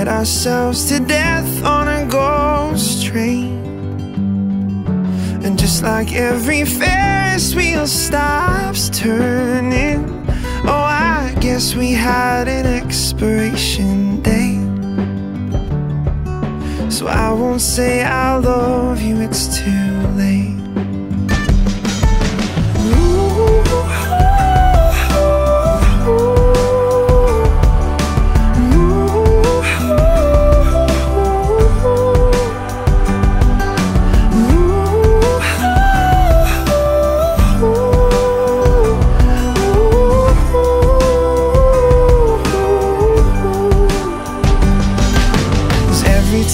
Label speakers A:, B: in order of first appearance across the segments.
A: scared ourselves to death on a ghost train. And just like every Ferris wheel stops turning, oh, I guess we had an expiration date. So I won't say I love you, it's too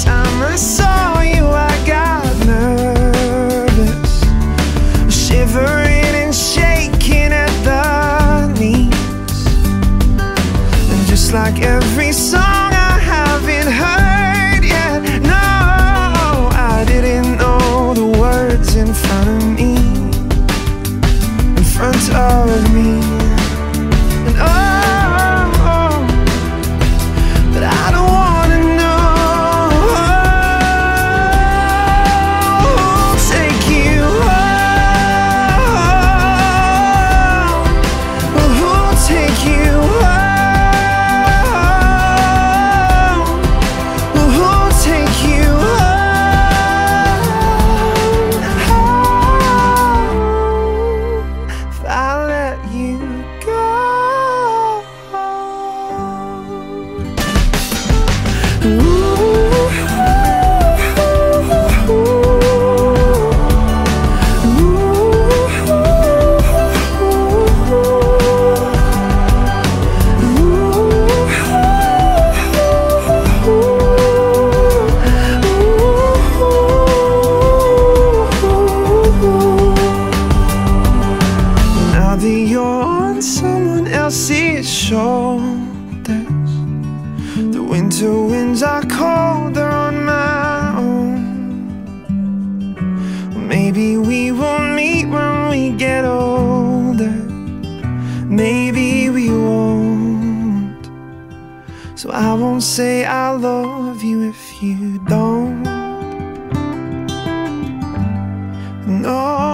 A: time I saw you, I got nervous, shivering and shaking at the knees. And just like every You're on someone else's shoulders the winter winds are colder on my own. Maybe we will meet when we get older. Maybe we won't. So I won't say I love you if you don't. No,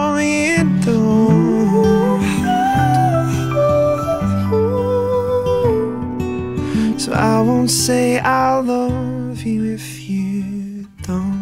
A: I won't say I love you if you don't.